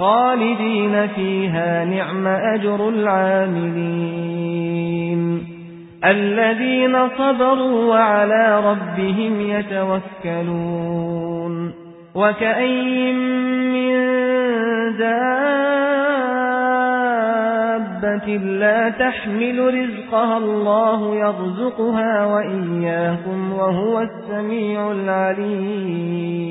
خالدين فيها نعم أجر العاملين. الذين صبروا وعلى ربهم يتوكلون. وكأين من دابة لا تحمل رزقها الله يرزقها وإياكم وهو السميع العليم.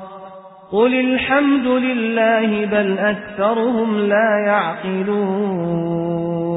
قل الحمد لله بل أكثرهم لا يعقلون